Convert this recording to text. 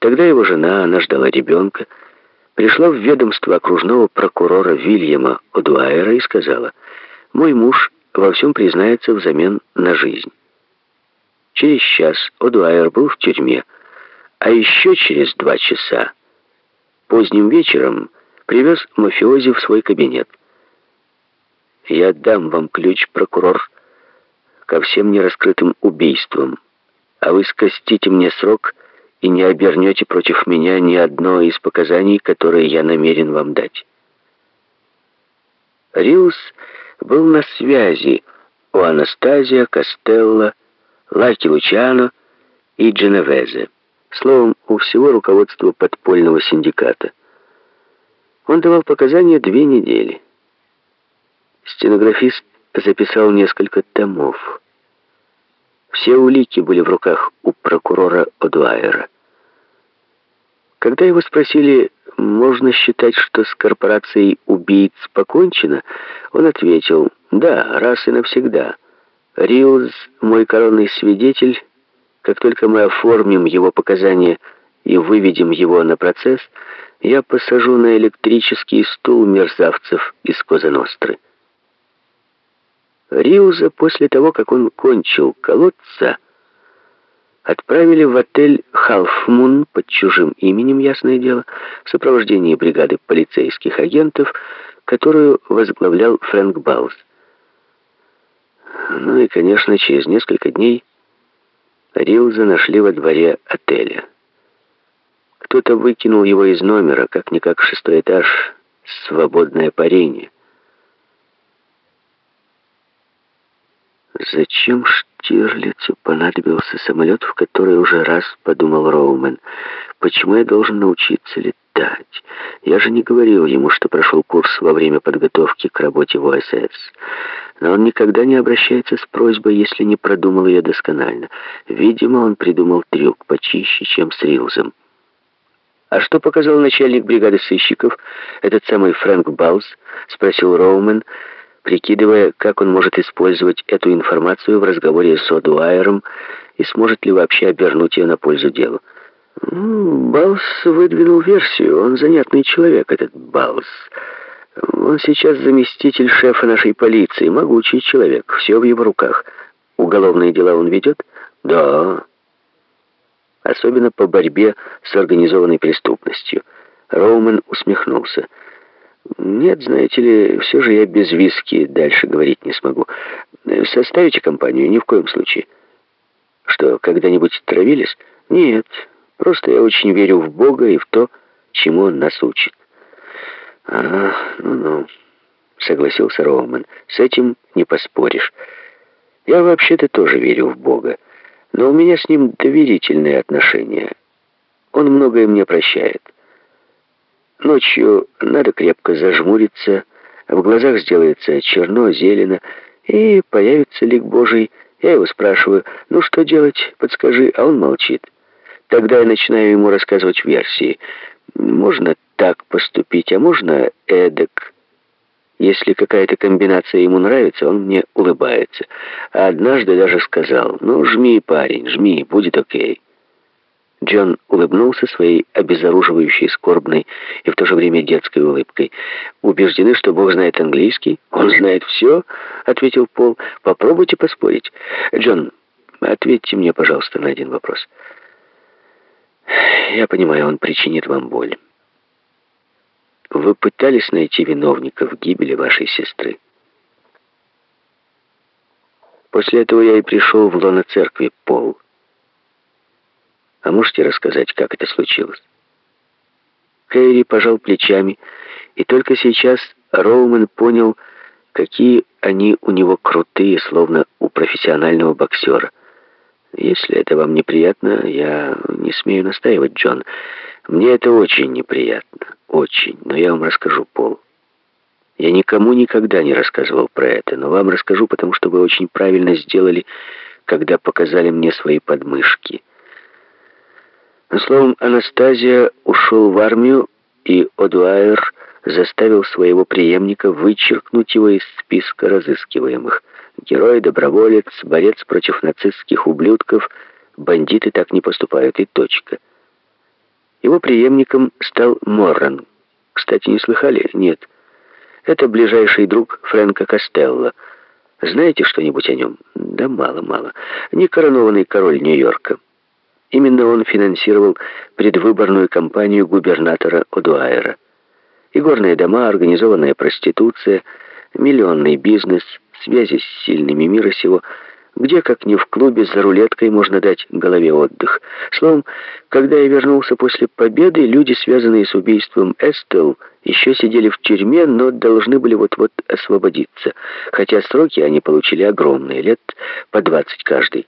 Тогда его жена, она ждала ребенка, пришла в ведомство окружного прокурора Вильяма Одуайера и сказала, «Мой муж во всем признается взамен на жизнь». Через час Одуайер был в тюрьме, а еще через два часа, поздним вечером, привез мафиози в свой кабинет. «Я дам вам ключ, прокурор, ко всем нераскрытым убийствам, а вы скостите мне срок и не обернете против меня ни одно из показаний, которые я намерен вам дать». Риус был на связи у Анастазия, Костелло, Лаки Лучано и Дженовезе. Словом, у всего руководства подпольного синдиката. Он давал показания две недели. Стенографист записал несколько томов. Все улики были в руках у прокурора Одуайера. Когда его спросили, можно считать, что с корпорацией убийц покончено, он ответил, да, раз и навсегда. Риус, мой коронный свидетель, как только мы оформим его показания и выведем его на процесс, я посажу на электрический стул мерзавцев из Коза-Ностры. Риуза после того, как он кончил колодца, отправили в отель «Халфмун» под чужим именем, ясное дело, в сопровождении бригады полицейских агентов, которую возглавлял Фрэнк Баус. Ну и, конечно, через несколько дней Риуза нашли во дворе отеля. Кто-то выкинул его из номера, как-никак шестой этаж, свободное парение. Зачем Штирлицу понадобился самолет, в который уже раз подумал Роумен? Почему я должен научиться летать? Я же не говорил ему, что прошел курс во время подготовки к работе в ОСС. Но он никогда не обращается с просьбой, если не продумал ее досконально. Видимо, он придумал трюк почище, чем с Рилзом. «А что показал начальник бригады сыщиков, этот самый Фрэнк Баус?» — спросил Роумен, прикидывая, как он может использовать эту информацию в разговоре с Одуайером и сможет ли вообще обернуть ее на пользу делу. Баус выдвинул версию. Он занятный человек, этот Баус. Он сейчас заместитель шефа нашей полиции, могучий человек, все в его руках. Уголовные дела он ведет? Да, особенно по борьбе с организованной преступностью. Роумен усмехнулся. «Нет, знаете ли, все же я без виски дальше говорить не смогу. Составите компанию? Ни в коем случае». «Что, когда-нибудь травились?» «Нет, просто я очень верю в Бога и в то, чему Он нас учит». «А, ну-ну», — согласился Роумен. «С этим не поспоришь. Я вообще-то тоже верю в Бога но у меня с ним доверительные отношения. Он многое мне прощает. Ночью надо крепко зажмуриться, в глазах сделается черно, зелено, и появится лик Божий. Я его спрашиваю, ну что делать, подскажи, а он молчит. Тогда я начинаю ему рассказывать версии. Можно так поступить, а можно эдак. Если какая-то комбинация ему нравится, он мне улыбается. А однажды даже сказал, «Ну, жми, парень, жми, будет окей». Джон улыбнулся своей обезоруживающей, скорбной и в то же время детской улыбкой. «Убеждены, что Бог знает английский? Он знает все?» — ответил Пол. «Попробуйте поспорить. Джон, ответьте мне, пожалуйста, на один вопрос. Я понимаю, он причинит вам боль». Вы пытались найти виновников гибели вашей сестры. После этого я и пришел в лоно церкви Пол. А можете рассказать, как это случилось? Кэрри пожал плечами, и только сейчас Роумен понял, какие они у него крутые, словно у профессионального боксера. Если это вам неприятно, я не смею настаивать, Джон. Мне это очень неприятно, очень, но я вам расскажу, Пол. Я никому никогда не рассказывал про это, но вам расскажу, потому что вы очень правильно сделали, когда показали мне свои подмышки. Словом, Анастазия ушел в армию, и Одуайер заставил своего преемника вычеркнуть его из списка разыскиваемых. Герой, доброволец, борец против нацистских ублюдков, бандиты так не поступают, и точка. Его преемником стал Морран. Кстати, не слыхали? Нет. Это ближайший друг Фрэнка Костелло. Знаете что-нибудь о нем? Да мало-мало. Не коронованный король Нью-Йорка. Именно он финансировал предвыборную кампанию губернатора Одуайра. Игорные дома, организованная проституция, миллионный бизнес, связи с сильными мира сего – где, как ни в клубе, за рулеткой можно дать голове отдых. Словом, когда я вернулся после победы, люди, связанные с убийством Эстел, еще сидели в тюрьме, но должны были вот-вот освободиться. Хотя сроки они получили огромные, лет по двадцать каждый.